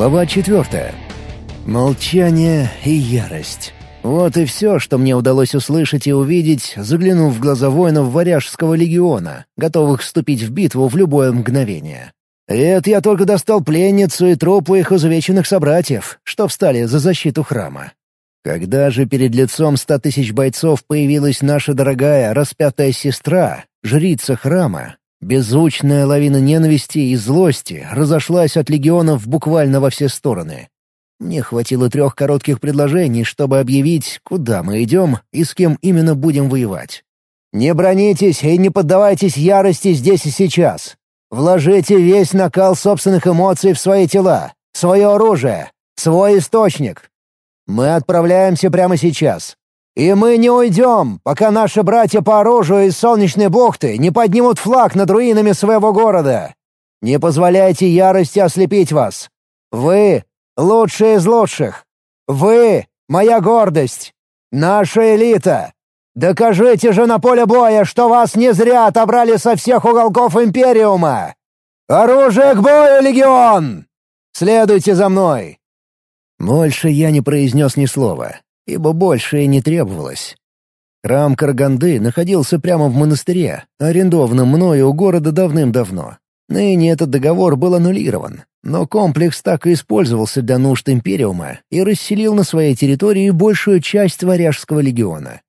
Глава четвертая. Молчание и ярость. Вот и все, что мне удалось услышать и увидеть, заглянув в глаза воинов Варяжского легиона, готовых вступить в битву в любое мгновение. Это я только достал пленницу и трупы их изувеченных собратьев, что встали за защиту храма. Когда же перед лицом ста тысяч бойцов появилась наша дорогая распятая сестра, жрица храма, беззвучная лавина ненависти и злости разошлась от легионов буквально во все стороны. Мне хватило трех коротких предложений, чтобы объявить, куда мы идем и с кем именно будем воевать. «Не бронитесь и не поддавайтесь ярости здесь и сейчас. Вложите весь накал собственных эмоций в свои тела, свое оружие, свой источник. Мы отправляемся прямо сейчас. И мы не уйдем, пока наши братья по оружию из Солнечной бухты не поднимут флаг над руинами своего города. Не позволяйте ярости ослепить вас. Вы — лучшие из лучших. Вы — моя гордость. Наша элита. Докажите же на поле боя, что вас не зря отобрали со всех уголков Империума. Оружие к бою, Легион! Следуйте за мной. Больше я не произнес ни слова, ибо больше и не требовалось. Храм Караганды находился прямо в монастыре, арендованном мною у города давным-давно. Ныне этот договор был аннулирован, но комплекс так и использовался для нужд Империума и расселил на своей территории большую часть Варяжского легиона.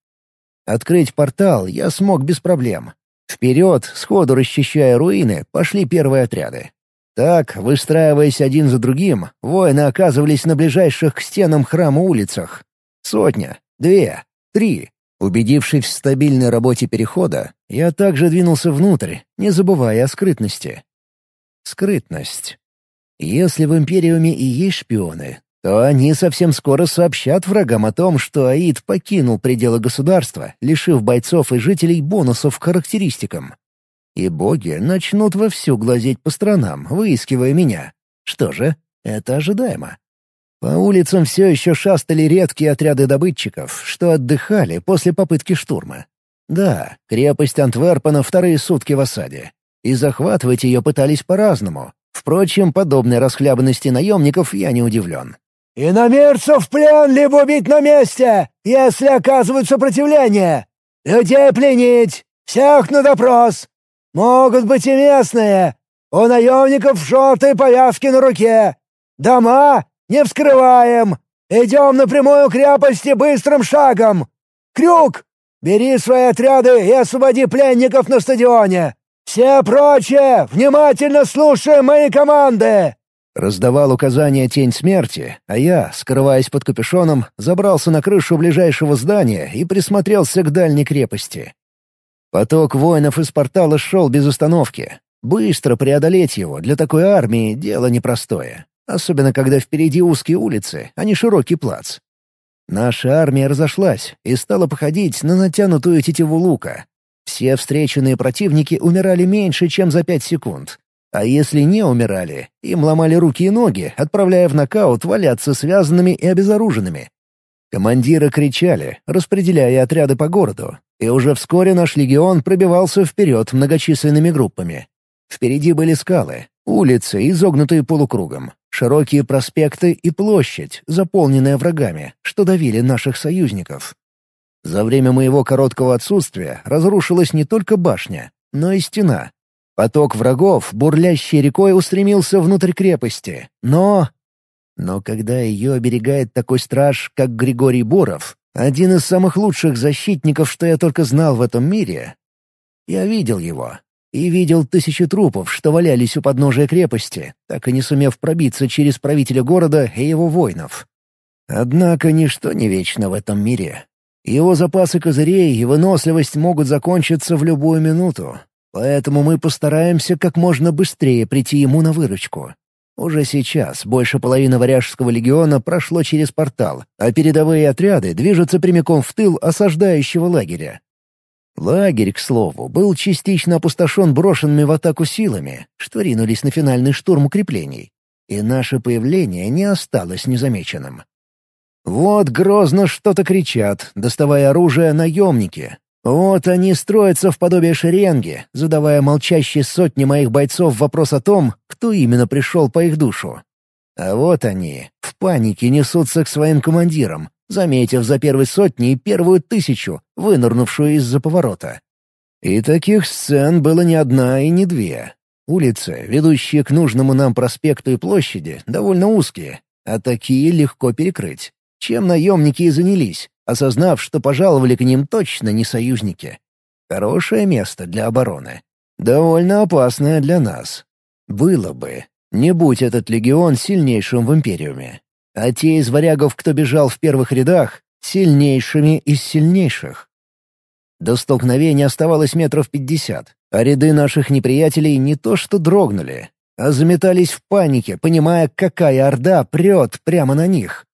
Открыть портал я смог без проблем. Вперед, сходу расчищая руины, пошли первые отряды. Так, выстраиваясь один за другим, воины оказывались на ближайших к стенам храма улицах. Сотня, две, три. Убедившись в стабильной работе перехода, я также двинулся внутрь, не забывая о скрытности. Скрытность. Если в Империуме и есть шпионы, то они совсем скоро сообщат врагам о том, что Аид покинул пределы государства, лишив бойцов и жителей бонусов характеристикам. И боги начнут вовсю глазеть по сторонам, выискивая меня. Что же, это ожидаемо. По улицам все еще шастали редкие отряды добытчиков, что отдыхали после попытки штурма. Да, крепость Антверпена вторые сутки в осаде. И захватывать ее пытались по-разному. Впрочем, подобной расхлябанности наемников я не удивлен. «Иномерцев в плен либо убить на месте, если оказывают сопротивление! Людей пленить! Всех на допрос! Могут быть и местные. У наемников желтые повязки на руке. Дома не вскрываем. Идем напрямую к крепости быстрым шагом. Крюк, бери свои отряды и освободи пленников на стадионе. Все прочие внимательно слушаем мои команды!» Раздавал указания тень смерти, а я, скрываясь под капюшоном, забрался на крышу ближайшего здания и присмотрелся к дальней крепости. Поток воинов из портала шел без остановки. Быстро преодолеть его для такой армии — дело непростое. Особенно, когда впереди узкие улицы, а не широкий плац. Наша армия разошлась и стала походить на натянутую тетиву лука. Все встреченные противники умирали меньше, чем за пять секунд. А если не умирали, им ломали руки и ноги, отправляя в нокаут валяться связанными и обезоруженными. Командиры кричали, распределяя отряды по городу, и уже вскоре наш легион пробивался вперед многочисленными группами. Впереди были скалы, улицы, изогнутые полукругом, широкие проспекты и площадь, заполненная врагами, что давили наших союзников. За время моего короткого отсутствия разрушилась не только башня, но и стена. Поток врагов, бурлящей рекой, устремился внутрь крепости, но... Но когда ее оберегает такой страж, как Григорий Буров, один из самых лучших защитников, что я только знал в этом мире. Я видел его. И видел тысячи трупов, что валялись у подножия крепости, так и не сумев пробиться через правителя города и его воинов. Однако ничто не вечно в этом мире. Его запасы козырей и выносливость могут закончиться в любую минуту. Поэтому мы постараемся как можно быстрее прийти ему на выручку. Уже сейчас больше половины Варяжского легиона прошло через портал, а передовые отряды движутся прямиком в тыл осаждающего лагеря. Лагерь, к слову, был частично опустошен брошенными в атаку силами, что ринулись на финальный штурм укреплений. И наше появление не осталось незамеченным. Вот грозно что-то кричат, доставая оружие наемники, вот они строятся в подобие шеренги, задавая молчащие сотни моих бойцов вопрос о том, кто именно пришел по их душу. А вот они, в панике несутся к своим командирам, заметив за первой сотней первую тысячу, вынырнувшую из-за поворота. И таких сцен было не одна и не две. Улицы, ведущие к нужному нам проспекту и площади, довольно узкие, а такие легко перекрыть. Чем наемники и занялись, осознав, что пожаловали к ним точно не союзники. Хорошее место для обороны. Довольно опасное для нас. Было бы, не будь этот легион сильнейшим в Империуме. А те из варягов, кто бежал в первых рядах, сильнейшими из сильнейших. До столкновения оставалось метров пятьдесят, а ряды наших неприятелей не то что дрогнули, а заметались в панике, понимая, какая орда прет прямо на них.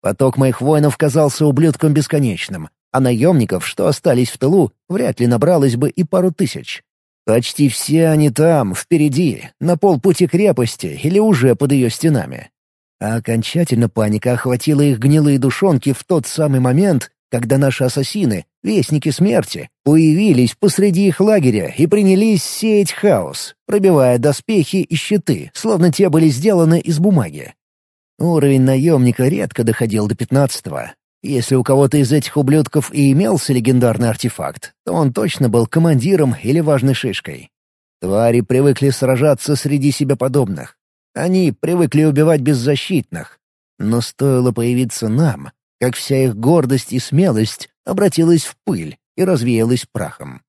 Поток моих воинов казался ублюдком бесконечным, а наемников, что остались в тылу, вряд ли набралось бы и пару тысяч. Почти все они там, впереди, на полпути крепости или уже под ее стенами. А окончательно паника охватила их гнилые душонки в тот самый момент, когда наши ассасины, вестники смерти, появились посреди их лагеря и принялись сеять хаос, пробивая доспехи и щиты, словно те были сделаны из бумаги. Уровень наемника редко доходил до пятнадцатого. Если у кого-то из этих ублюдков и имелся легендарный артефакт, то он точно был командиром или важной шишкой. Твари привыкли сражаться среди себе подобных. Они привыкли убивать беззащитных. Но стоило появиться нам, как вся их гордость и смелость обратилась в пыль и развеялась прахом.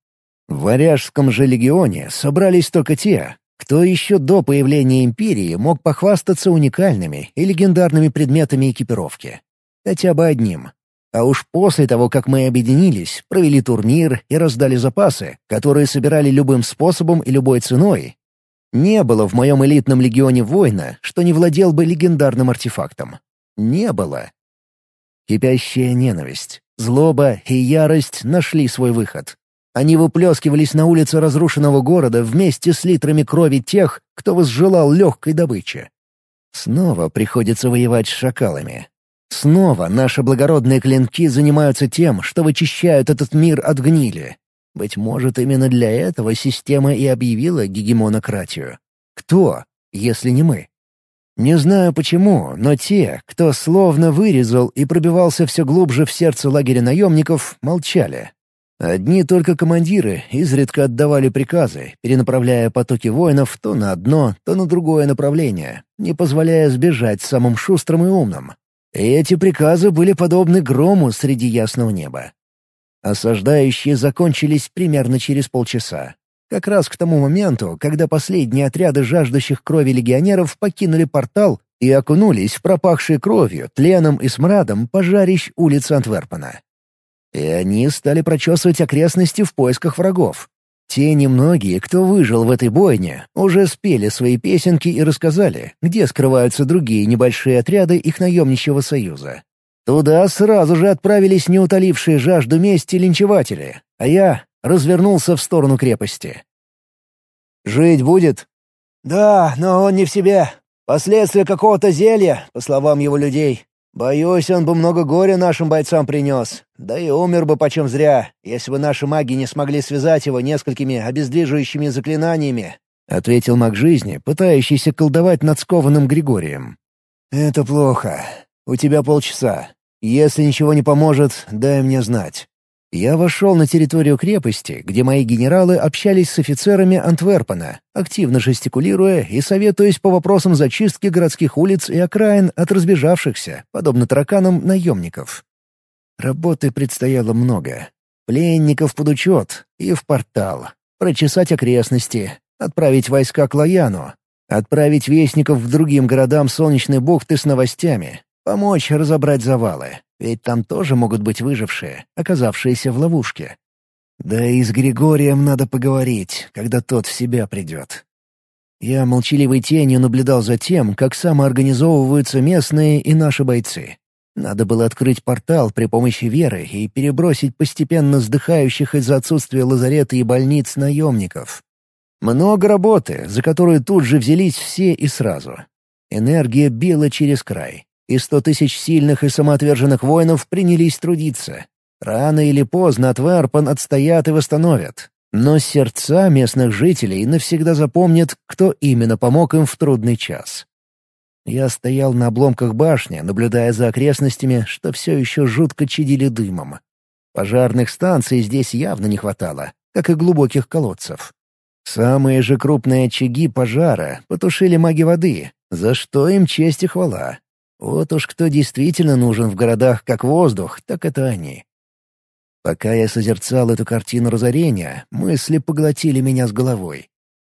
В Варяжском же легионе собрались только те, кто еще до появления Империи мог похвастаться уникальными и легендарными предметами экипировки? Хотя бы одним. А уж после того, как мы объединились, провели турнир и раздали запасы, которые собирали любым способом и любой ценой, не было в моем элитном легионе воина, что не владел бы легендарным артефактом. Не было. Кипящая ненависть, злоба и ярость нашли свой выход. Они выплескивались на улицы разрушенного города вместе с литрами крови тех, кто возжелал легкой добычи. Снова приходится воевать с шакалами. Снова наши благородные клинки занимаются тем, что вычищают этот мир от гнили. Быть может, именно для этого система и объявила гегемонократию. Кто, если не мы? Не знаю почему, но те, кто словно вырезал и пробивался все глубже в сердце лагеря наемников, молчали. Одни только командиры изредка отдавали приказы, перенаправляя потоки воинов то на одно, то на другое направление, не позволяя сбежать самым шустрым и умным. И эти приказы были подобны грому среди ясного неба. Осаждающие закончились примерно через полчаса. Как раз к тому моменту, когда последние отряды жаждущих крови легионеров покинули портал и окунулись в пропахшие кровью, тленом и смрадом пожарищ улиц Антверпена. И они стали прочесывать окрестности в поисках врагов. Те немногие, кто выжил в этой бойне, уже спели свои песенки и рассказали, где скрываются другие небольшие отряды их наемничьего союза. Туда сразу же отправились неутолившие жажду мести линчеватели, а я развернулся в сторону крепости. «Жить будет?» «Да, но он не в себе. Последствия какого-то зелья, по словам его людей. Боюсь, он бы много горя нашим бойцам принес. Да и умер бы почем зря, если бы наши маги не смогли связать его несколькими обездвиживающими заклинаниями», — ответил маг жизни, пытающийся колдовать над скованным Григорием. «Это плохо. У тебя полчаса. Если ничего не поможет, дай мне знать». Я вошел на территорию крепости, где мои генералы общались с офицерами Антверпена, активно жестикулируя и советуясь по вопросам зачистки городских улиц и окраин от разбежавшихся, подобно тараканам, наемников. Работы предстояло много. Пленников под учет и в портал. Прочесать окрестности, отправить войска к Лояну, отправить вестников к другим городам Солнечной бухты с новостями, помочь разобрать завалы. Ведь там тоже могут быть выжившие, оказавшиеся в ловушке. Да и с Григорием надо поговорить, когда тот в себя придет. Я молчаливой тенью наблюдал за тем, как самоорганизовываются местные и наши бойцы. Надо было открыть портал при помощи веры и перебросить постепенно сдыхающих из-за отсутствия лазарета и больниц наемников. Много работы, за которую тут же взялись все и сразу. Энергия била через край и сто тысяч сильных и самоотверженных воинов принялись трудиться. Рано или поздно Атварпан отстоят и восстановят. Но сердца местных жителей навсегда запомнят, кто именно помог им в трудный час. Я стоял на обломках башни, наблюдая за окрестностями, что все еще жутко чадили дымом. Пожарных станций здесь явно не хватало, как и глубоких колодцев. Самые же крупные очаги пожара потушили маги воды, за что им честь и хвала. Вот уж кто действительно нужен в городах как воздух, так это они. Пока я созерцал эту картину разорения, мысли поглотили меня с головой.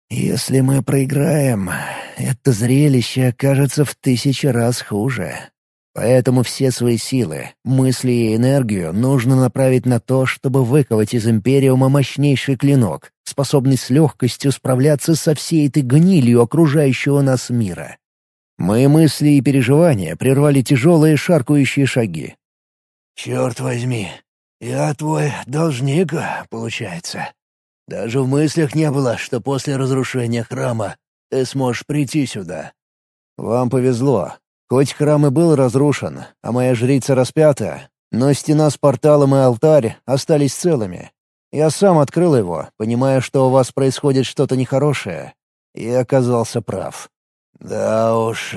Если мы проиграем, это зрелище окажется в тысячи раз хуже. Поэтому все свои силы, мысли и энергию нужно направить на то, чтобы выковать из Империума мощнейший клинок, способный с легкостью справляться со всей этой гнилью окружающего нас мира. Мои мысли и переживания прервали тяжелые шаркающие шаги. «Черт возьми, я твой должник, получается. Даже в мыслях не было, что после разрушения храма ты сможешь прийти сюда». «Вам повезло. Хоть храм и был разрушен, а моя жрица распята, но стена с порталом и алтарь остались целыми. Я сам открыл его, понимая, что у вас происходит что-то нехорошее, и оказался прав. «Да уж,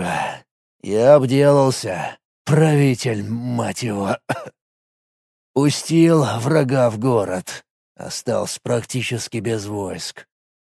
я обделался, правитель, мать его. Пустил врага в город, остался практически без войск».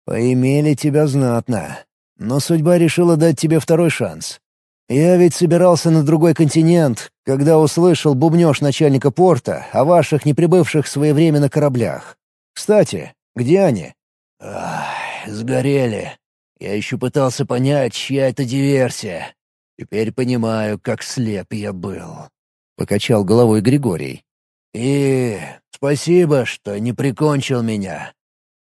«Поимели тебя знатно, но судьба решила дать тебе второй шанс. Я ведь собирался на другой континент, когда услышал бубнёж начальника порта о ваших неприбывших своевременно кораблях. Кстати, где они?» Ах, «Сгорели. Я еще пытался понять, чья это диверсия. Теперь понимаю, как слеп я был». Покачал головой Григорий. «И спасибо, что не прикончил меня.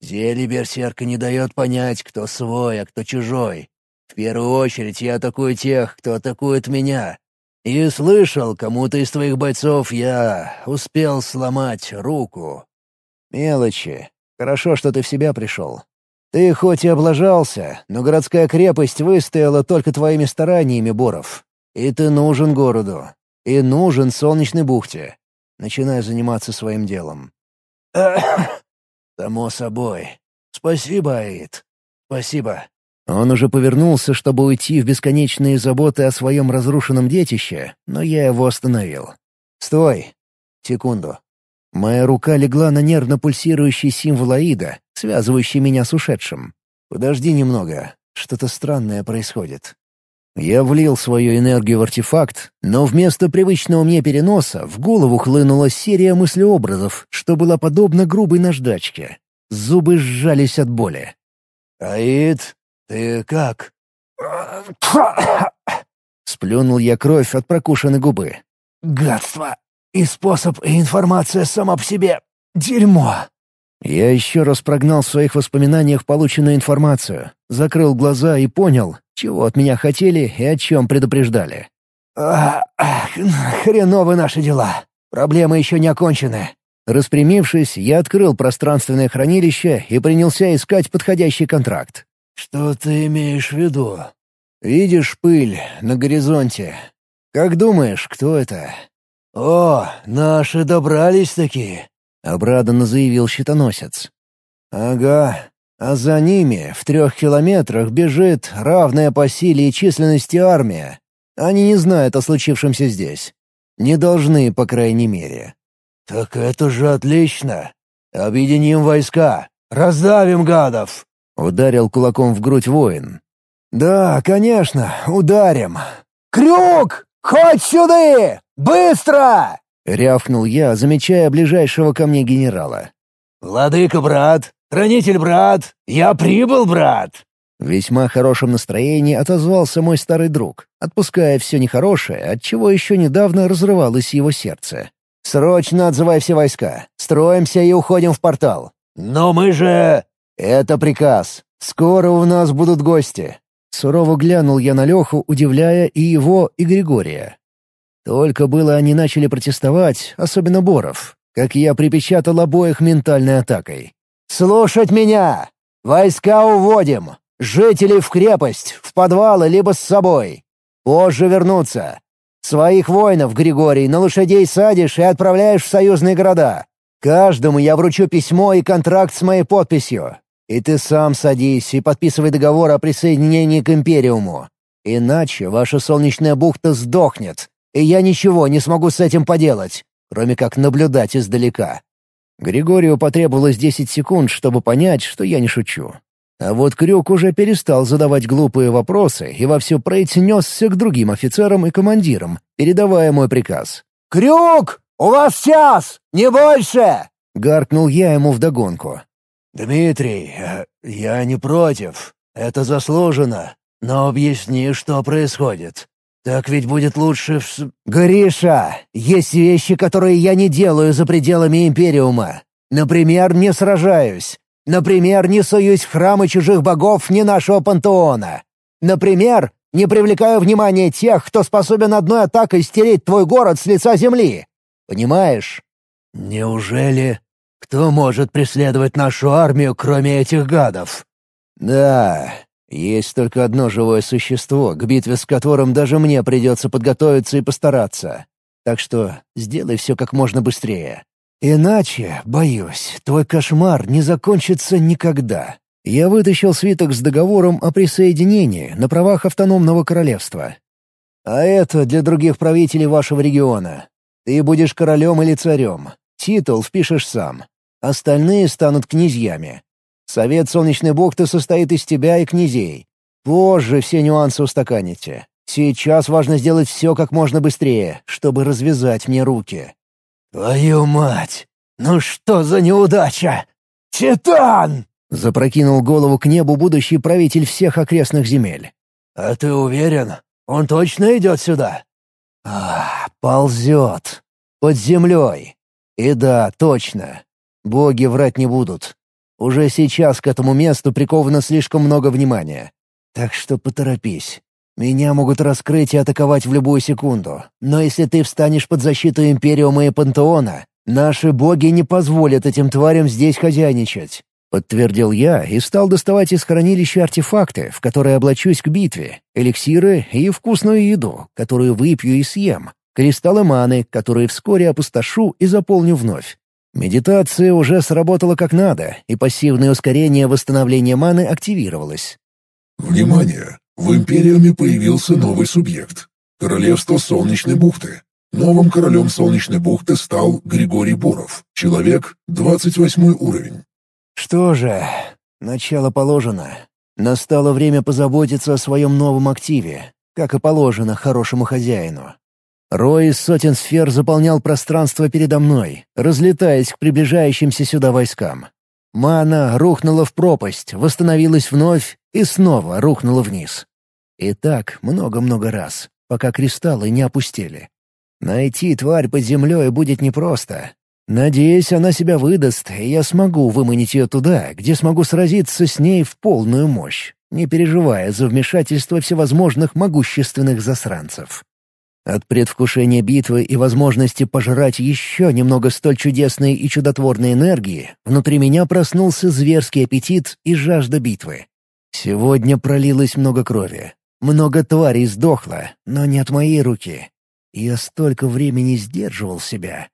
Зелье берсерка не дает понять, кто свой, а кто чужой. В первую очередь я атакую тех, кто атакует меня. И слышал, кому-то из твоих бойцов я успел сломать руку». «Мелочи. Хорошо, что ты в себя пришел. Ты хоть и облажался, но городская крепость выстояла только твоими стараниями, Боров. И ты нужен городу. И нужен солнечной бухте. Начинай заниматься своим делом. «Само собой. Спасибо, Аид. Спасибо». Он уже повернулся, чтобы уйти в бесконечные заботы о своем разрушенном детище, но я его остановил. «Стой! Секунду. Моя рука легла на нервно пульсирующий символ Аида, связывающий меня с ушедшим. «Подожди немного. Что-то странное происходит». Я влил свою энергию в артефакт, но вместо привычного мне переноса в голову хлынула серия мыслеобразов, что была подобна грубой наждачке. Зубы сжались от боли. «Аид, ты как?» Сплюнул я кровь от прокушенной губы. «Гадство! И способ, и информация сама по себе — дерьмо!» Я еще раз прогнал в своих воспоминаниях полученную информацию, закрыл глаза и понял, чего от меня хотели и о чем предупреждали. «Ах, хреновы наши дела. Проблемы еще не окончены». Распрямившись, я открыл пространственное хранилище и принялся искать подходящий контракт. «Что ты имеешь в виду?» «Видишь пыль на горизонте. Как думаешь, кто это?» «О, наши добрались-таки!» — обрадованно заявил щитоносец. «Ага, а за ними, в трех километрах, бежит равная по силе и численности армия. Они не знают о случившемся здесь. Не должны, по крайней мере». «Так это же отлично! Объединим войска! Раздавим гадов!» — ударил кулаком в грудь воин. «Да, конечно, ударим! Крюк! Хоть сюда! Быстро!» — рявкнул я, замечая ближайшего ко мне генерала. «Владыка, брат! Хранитель, брат! Я прибыл, брат!» В весьма хорошем настроении отозвался мой старый друг, отпуская все нехорошее, от чего еще недавно разрывалось его сердце. «Срочно отзывай все войска. Строимся и уходим в портал». «Но мы же...» «Это приказ. Скоро у нас будут гости. Сурово глянул я на Леху, удивляя и его, и Григория. Только было они начали протестовать, особенно Боров, как я припечатал обоих ментальной атакой. «Слушать меня! Войска уводим! Жителей в крепость, в подвалы либо с собой! Позже вернуться! Своих воинов, Григорий, на лошадей садишь и отправляешь в союзные города. Каждому я вручу письмо и контракт с моей подписью. И ты сам садись и подписывай договор о присоединении к Империуму. Иначе ваша солнечная бухта сдохнет, и я ничего не смогу с этим поделать, кроме как наблюдать издалека». Григорию потребовалось 10 секунд, чтобы понять, что я не шучу. А вот Крюк уже перестал задавать глупые вопросы и во всю прыть несся к другим офицерам и командирам, передавая мой приказ. «Крюк! У вас час! Не больше!» — гаркнул я ему вдогонку. «Дмитрий, э, я не против. Это заслужено. Но объясни, что происходит. Так ведь будет лучше в...» «Гриша, есть вещи, которые я не делаю за пределами Империума. Например, не сражаюсь. Например, не суюсь в храмы чужих богов ни нашего пантеона. Например, не привлекаю внимания тех, кто способен одной атакой стереть твой город с лица земли. Понимаешь?» «Неужели? Кто может преследовать нашу армию, кроме этих гадов?» «Да, есть только одно живое существо, к битве с которым даже мне придется подготовиться и постараться. Так что сделай все как можно быстрее. Иначе, боюсь, твой кошмар не закончится никогда. Я вытащил свиток с договором о присоединении на правах автономного королевства. А это для других правителей вашего региона. Ты будешь королем или царем. Титул впишешь сам. Остальные станут князьями. Совет Солнечной бухты состоит из тебя и князей. Позже все нюансы устаканите. Сейчас важно сделать все как можно быстрее, чтобы развязать мне руки. «Твою мать! Ну что за неудача? Титан!» Запрокинул голову к небу будущий правитель всех окрестных земель. «А ты уверен? Он точно идет сюда?» «А, ползет. Под землей. И да, точно. Боги врать не будут. Уже сейчас к этому месту приковано слишком много внимания. Так что поторопись. Меня могут раскрыть и атаковать в любую секунду. Но если ты встанешь под защиту Империума и Пантеона, наши боги не позволят этим тварям здесь хозяйничать. Подтвердил я и стал доставать из хранилища артефакты, в которые облачусь к битве, эликсиры и вкусную еду, которую выпью и съем, кристаллы маны, которые вскоре опустошу и заполню вновь. Медитация уже сработала как надо, и пассивное ускорение восстановления маны активировалось. «Внимание! В Империуме появился новый субъект — Королевство Солнечной бухты. Новым королем Солнечной бухты стал Григорий Буров, человек, 28 уровень. Что же, начало положено. Настало время позаботиться о своем новом активе, как и положено хорошему хозяину. Рой из сотен сфер заполнял пространство передо мной, разлетаясь к приближающимся сюда войскам. Мана рухнула в пропасть, восстановилась вновь и снова рухнула вниз. И так много-много раз, пока кристаллы не опустили. Найти тварь под землей будет непросто, Надеюсь, она себя выдаст, и я смогу выманить ее туда, где смогу сразиться с ней в полную мощь, не переживая за вмешательство всевозможных могущественных засранцев. От предвкушения битвы и возможности пожрать еще немного столь чудесной и чудотворной энергии внутри меня проснулся зверский аппетит и жажда битвы. Сегодня пролилось много крови. Много тварей сдохло, но не от моей руки. Я столько времени сдерживал себя,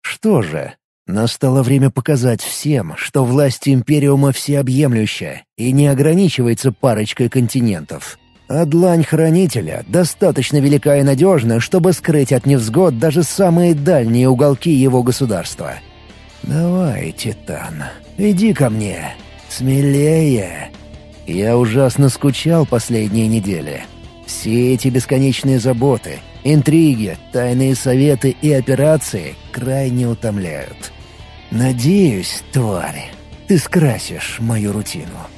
что же, настало время показать всем, что власть Империума всеобъемлющая и не ограничивается парочкой континентов. А длань Хранителя достаточно велика и надежна, чтобы скрыть от невзгод даже самые дальние уголки его государства. «Давай, Титан, иди ко мне. Смелее!» Я ужасно скучал последние недели. Все эти бесконечные заботы — Интриги, тайные советы и операции крайне утомляют. Надеюсь, тварь, ты скрасишь мою рутину.